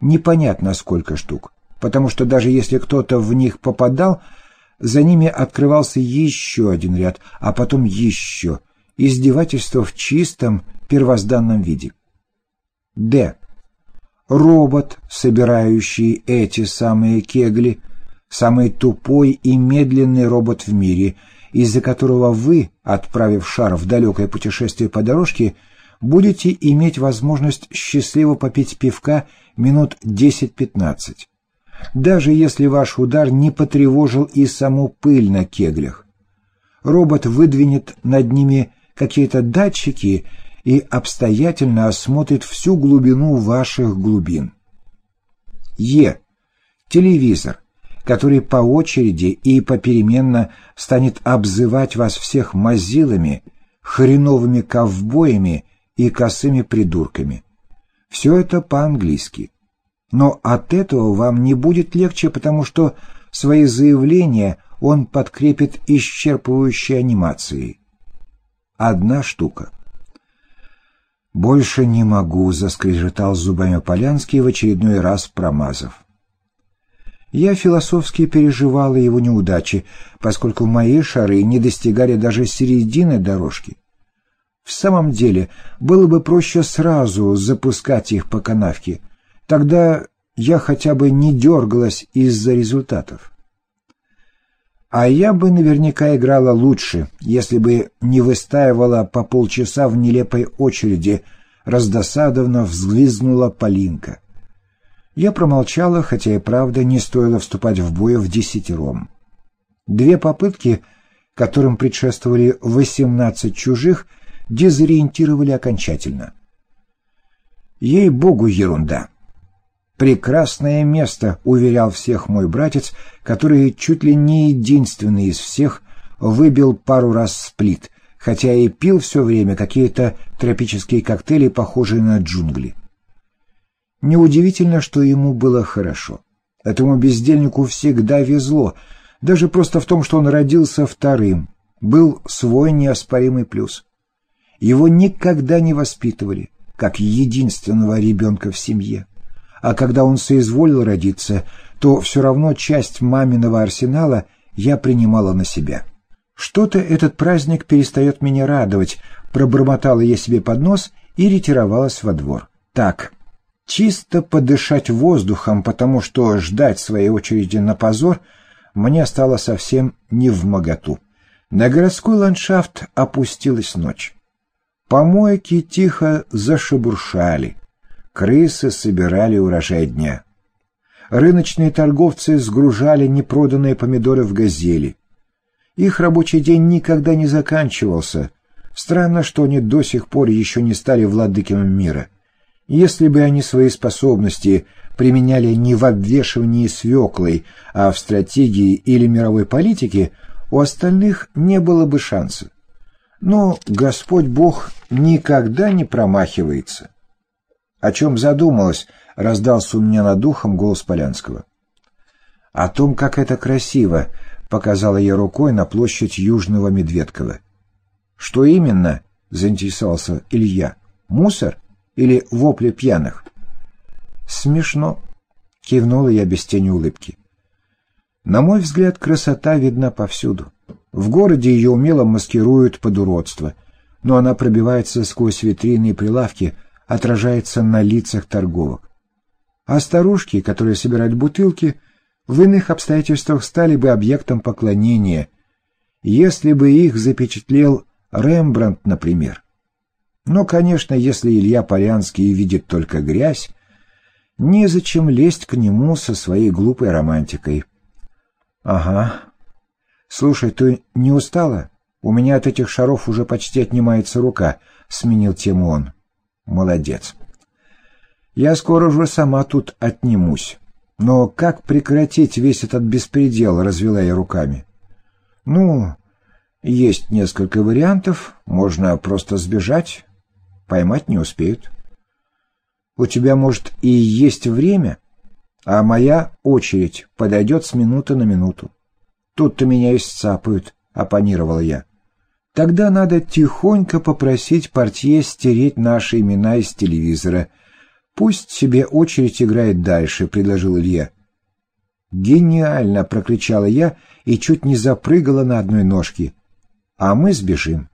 непонятно сколько штук, потому что даже если кто-то в них попадал, за ними открывался еще один ряд, а потом еще. Издевательство в чистом первозданном виде. Д. Робот, собирающий эти самые кегли, самый тупой и медленный робот в мире, из-за которого вы, отправив шар в далекое путешествие по дорожке, будете иметь возможность счастливо попить пивка минут 10-15. Даже если ваш удар не потревожил и саму пыль на кеглях. Робот выдвинет над ними какие-то датчики и обстоятельно осмотрит всю глубину ваших глубин. Е. Телевизор, который по очереди и попеременно станет обзывать вас всех мазилами, хреновыми ковбоями и косыми придурками. Все это по-английски. Но от этого вам не будет легче, потому что свои заявления он подкрепит исчерпывающей анимацией. Одна штука. «Больше не могу», — заскрежетал зубами Полянский в очередной раз промазав. Я философски переживала его неудачи, поскольку мои шары не достигали даже середины дорожки. В самом деле, было бы проще сразу запускать их по канавке. Тогда я хотя бы не дергалась из-за результатов. А я бы наверняка играла лучше, если бы не выстаивала по полчаса в нелепой очереди, раздосадованно взглизнула Полинка. Я промолчала, хотя и правда не стоило вступать в бой в десятером. Две попытки, которым предшествовали восемнадцать чужих, дезориентировали окончательно. Ей-богу, ерунда. Прекрасное место, уверял всех мой братец, который чуть ли не единственный из всех выбил пару раз сплит, хотя и пил все время какие-то тропические коктейли, похожие на джунгли. Неудивительно, что ему было хорошо. Этому бездельнику всегда везло, даже просто в том, что он родился вторым, был свой неоспоримый плюс. Его никогда не воспитывали, как единственного ребенка в семье. А когда он соизволил родиться, то все равно часть маминого арсенала я принимала на себя. «Что-то этот праздник перестает меня радовать», пробормотала я себе под нос и ретировалась во двор. «Так, чисто подышать воздухом, потому что ждать своей очереди на позор мне стало совсем не в моготу. На городской ландшафт опустилась ночь. Помойки тихо зашебуршали. Крысы собирали урожай дня. Рыночные торговцы сгружали непроданные помидоры в газели. Их рабочий день никогда не заканчивался. Странно, что они до сих пор еще не стали владыками мира. Если бы они свои способности применяли не в обвешивании свеклой, а в стратегии или мировой политике, у остальных не было бы шанса. Но Господь Бог никогда не промахивается. О чем задумалась, раздался у меня над духом голос Полянского. О том, как это красиво, показала я рукой на площадь Южного Медведкова. Что именно? заинтересовался Илья. Мусор или вопли пьяных? Смешно, кивнула я без тени улыбки. На мой взгляд, красота видна повсюду. В городе ее умело маскируют под уродство, но она пробивается сквозь витрины и прилавки, отражается на лицах торговок. А старушки, которые собирают бутылки, в иных обстоятельствах стали бы объектом поклонения, если бы их запечатлел Рембрандт, например. Но, конечно, если Илья Полянский видит только грязь, незачем лезть к нему со своей глупой романтикой. Ага, «Слушай, ты не устала? У меня от этих шаров уже почти отнимается рука», — сменил тему он. «Молодец. Я скоро уже сама тут отнимусь. Но как прекратить весь этот беспредел?» — развела я руками. «Ну, есть несколько вариантов. Можно просто сбежать. Поймать не успеют. У тебя, может, и есть время, а моя очередь подойдет с минуты на минуту. Тут-то меня и сцапают, — оппонировал я. Тогда надо тихонько попросить портье стереть наши имена из телевизора. «Пусть себе очередь играет дальше», — предложил Илья. «Гениально!» — прокричала я и чуть не запрыгала на одной ножке. «А мы сбежим».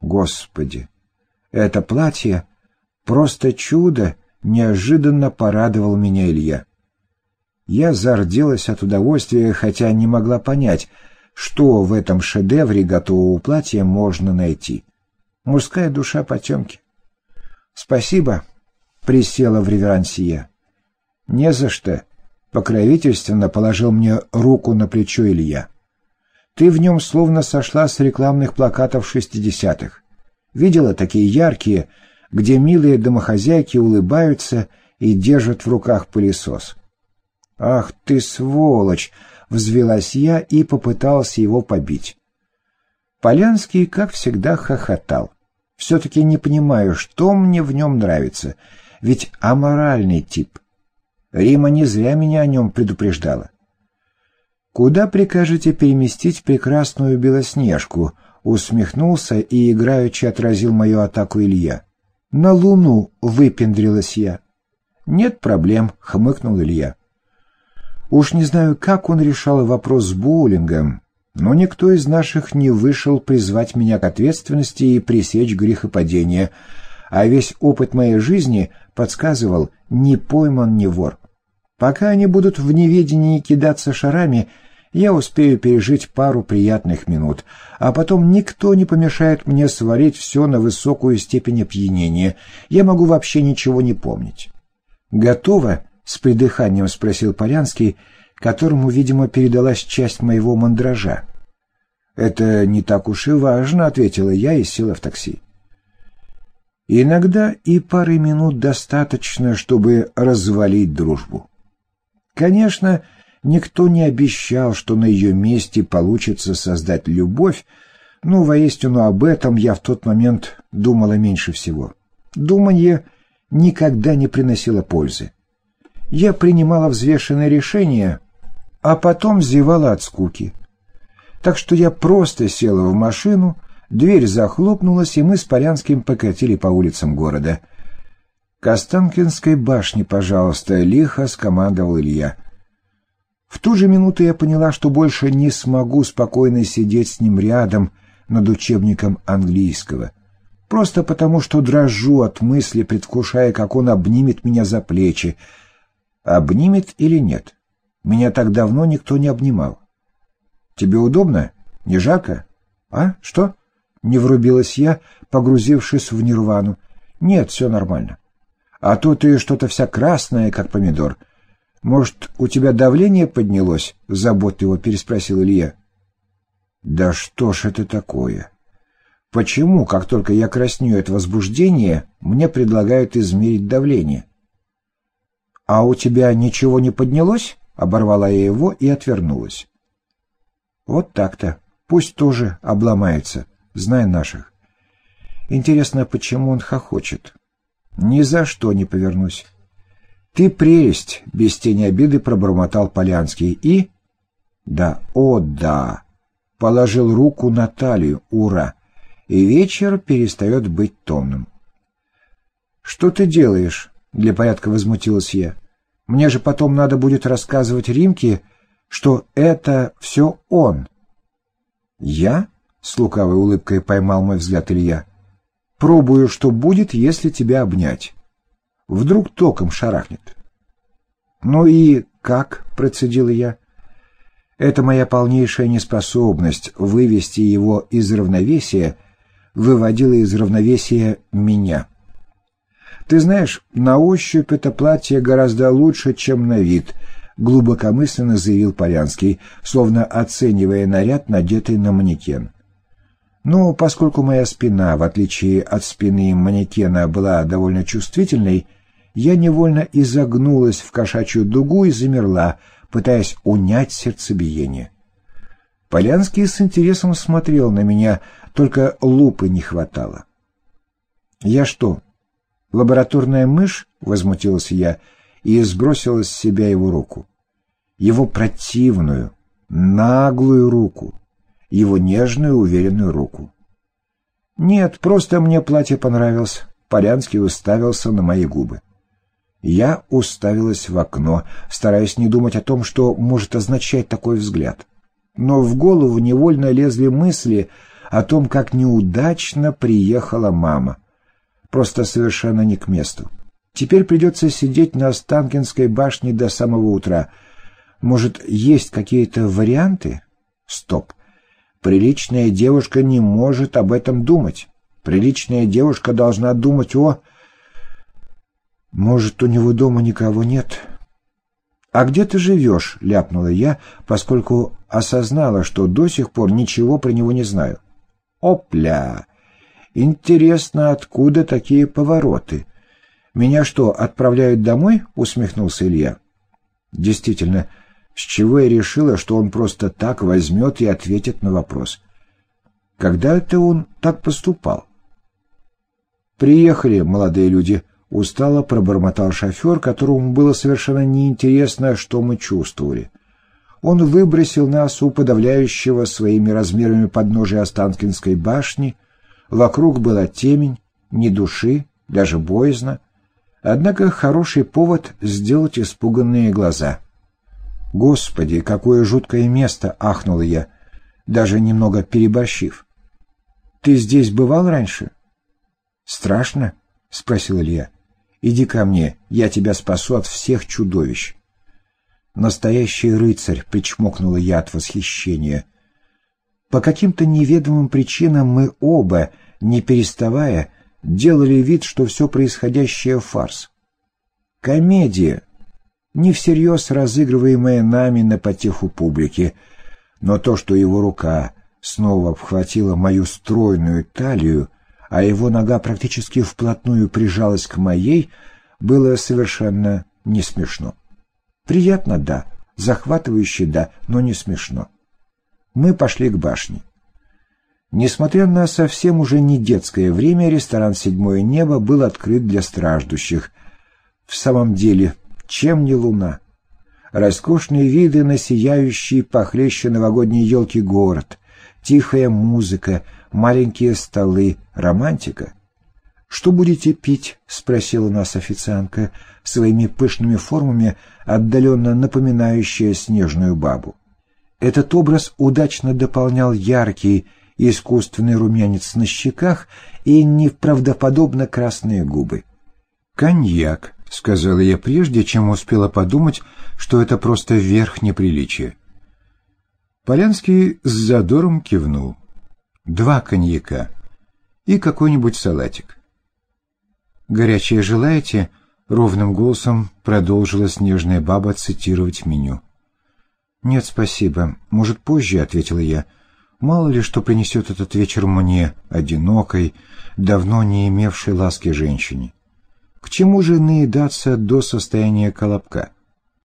Господи! Это платье — просто чудо! Неожиданно порадовал меня Илья. Я зарделась от удовольствия, хотя не могла понять, что в этом шедевре готового платья можно найти. Мужская душа потемки. «Спасибо», — присела в реверансе я. «Не за что», — покровительственно положил мне руку на плечо Илья. «Ты в нем словно сошла с рекламных плакатов шестидесятых. Видела такие яркие, где милые домохозяйки улыбаются и держат в руках пылесос. «Ах ты, сволочь!» — взвелась я и попытался его побить. Полянский, как всегда, хохотал. Все-таки не понимаю, что мне в нем нравится, ведь аморальный тип. Рима не зря меня о нем предупреждала. «Куда прикажете переместить прекрасную Белоснежку?» — усмехнулся и играючи отразил мою атаку Илья. «На Луну!» — выпендрилась я. «Нет проблем», — хмыкнул Илья. Уж не знаю, как он решал вопрос с боулингом, но никто из наших не вышел призвать меня к ответственности и пресечь грехопадение, а весь опыт моей жизни подсказывал «не пойман, не вор». Пока они будут в неведении кидаться шарами, я успею пережить пару приятных минут, а потом никто не помешает мне сварить все на высокую степень опьянения. Я могу вообще ничего не помнить. «Готово?» — с придыханием спросил Полянский, которому, видимо, передалась часть моего мандража. «Это не так уж и важно», — ответила я и села в такси. Иногда и пары минут достаточно, чтобы развалить дружбу. Конечно, никто не обещал, что на ее месте получится создать любовь, но воистину об этом я в тот момент думала меньше всего. Думание никогда не приносило пользы я принимала взвешенные решения, а потом зевала от скуки. Так что я просто села в машину, дверь захлопнулась, и мы с Полянским покатили по улицам города. «К Останкинской башне, пожалуйста», — лихо скомандовал Илья. В ту же минуту я поняла, что больше не смогу спокойно сидеть с ним рядом над учебником английского. Просто потому, что дрожу от мысли, предвкушая, как он обнимет меня за плечи, Обнимет или нет? Меня так давно никто не обнимал. Тебе удобно? Не жарко? А? Что? Не врубилась я, погрузившись в нирвану. Нет, все нормально. А то ты что-то вся красная, как помидор. Может, у тебя давление поднялось? Заботливо переспросил Илья. Да что ж это такое? Почему, как только я краснею от возбуждения, мне предлагают измерить давление? «А у тебя ничего не поднялось?» — оборвала я его и отвернулась. «Вот так-то. Пусть тоже обломается, зная наших. Интересно, почему он хохочет? Ни за что не повернусь». «Ты прелесть!» — без тени обиды пробормотал Полянский и... «Да, о да!» — положил руку на талию, ура! И вечер перестает быть томным. «Что ты делаешь?» Для порядка возмутилась я. Мне же потом надо будет рассказывать Римке, что это все он. Я? С лукавой улыбкой поймал мой взгляд Илья. Пробую, что будет, если тебя обнять. Вдруг током шарахнет. Ну и как? Процедил я. Это моя полнейшая неспособность вывести его из равновесия выводила из равновесия меня. Ты знаешь, на ощупь это платье гораздо лучше, чем на вид, глубокомысленно заявил Полянский, словно оценивая наряд, надетый на манекен. Но поскольку моя спина, в отличие от спины манекена, была довольно чувствительной, я невольно изогнулась в кошачью дугу и замерла, пытаясь унять сердцебиение. Полянский с интересом смотрел на меня, только лупы не хватало. «Я что, «Лабораторная мышь?» — возмутилась я и сбросила с себя его руку. Его противную, наглую руку, его нежную, уверенную руку. «Нет, просто мне платье понравилось», — Полянский уставился на мои губы. Я уставилась в окно, стараясь не думать о том, что может означать такой взгляд. Но в голову невольно лезли мысли о том, как неудачно приехала мама. Просто совершенно не к месту. Теперь придется сидеть на Останкинской башне до самого утра. Может, есть какие-то варианты? Стоп. Приличная девушка не может об этом думать. Приличная девушка должна думать о... «Может, у него дома никого нет?» «А где ты живешь?» — ляпнула я, поскольку осознала, что до сих пор ничего про него не знаю. «Опля! Интересно, откуда такие повороты?» «Меня что, отправляют домой?» — усмехнулся Илья. «Действительно, с чего я решила, что он просто так возьмет и ответит на вопрос? Когда это он так поступал?» «Приехали, молодые люди», Устало пробормотал шофер, которому было совершенно неинтересно, что мы чувствовали. Он выбросил нас у подавляющего своими размерами подножия Останкинской башни. Вокруг была темень, ни души, даже боязно. Однако хороший повод сделать испуганные глаза. «Господи, какое жуткое место!» — ахнула я, даже немного переборщив. «Ты здесь бывал раньше?» «Страшно?» — спросил Илья. Иди ко мне, я тебя спасу от всех чудовищ. Настоящий рыцарь, причмокнула я от восхищения. По каким-то неведомым причинам мы оба, не переставая, делали вид, что все происходящее — фарс. Комедия, не всерьез разыгрываемая нами на потеху публики, но то, что его рука снова обхватила мою стройную талию, а его нога практически вплотную прижалась к моей, было совершенно не смешно. Приятно, да, захватывающе, да, но не смешно. Мы пошли к башне. Несмотря на совсем уже не детское время, ресторан «Седьмое небо» был открыт для страждущих. В самом деле, чем не луна? Роскошные виды на сияющий похлеще новогодней елки город, тихая музыка, маленькие столы, романтика. «Что будете пить?» — спросила нас официантка, своими пышными формами, отдаленно напоминающая снежную бабу. Этот образ удачно дополнял яркий искусственный румянец на щеках и неправдоподобно красные губы. «Коньяк», — сказала я прежде, чем успела подумать, что это просто верх неприличия. Полянский с задором кивнул два коньяка и какой-нибудь салатик. «Горячее желаете?» — ровным голосом продолжила снежная баба цитировать меню. «Нет, спасибо. Может, позже?» — ответила я. «Мало ли что принесет этот вечер мне, одинокой, давно не имевшей ласки женщине. К чему же наедаться до состояния колобка?»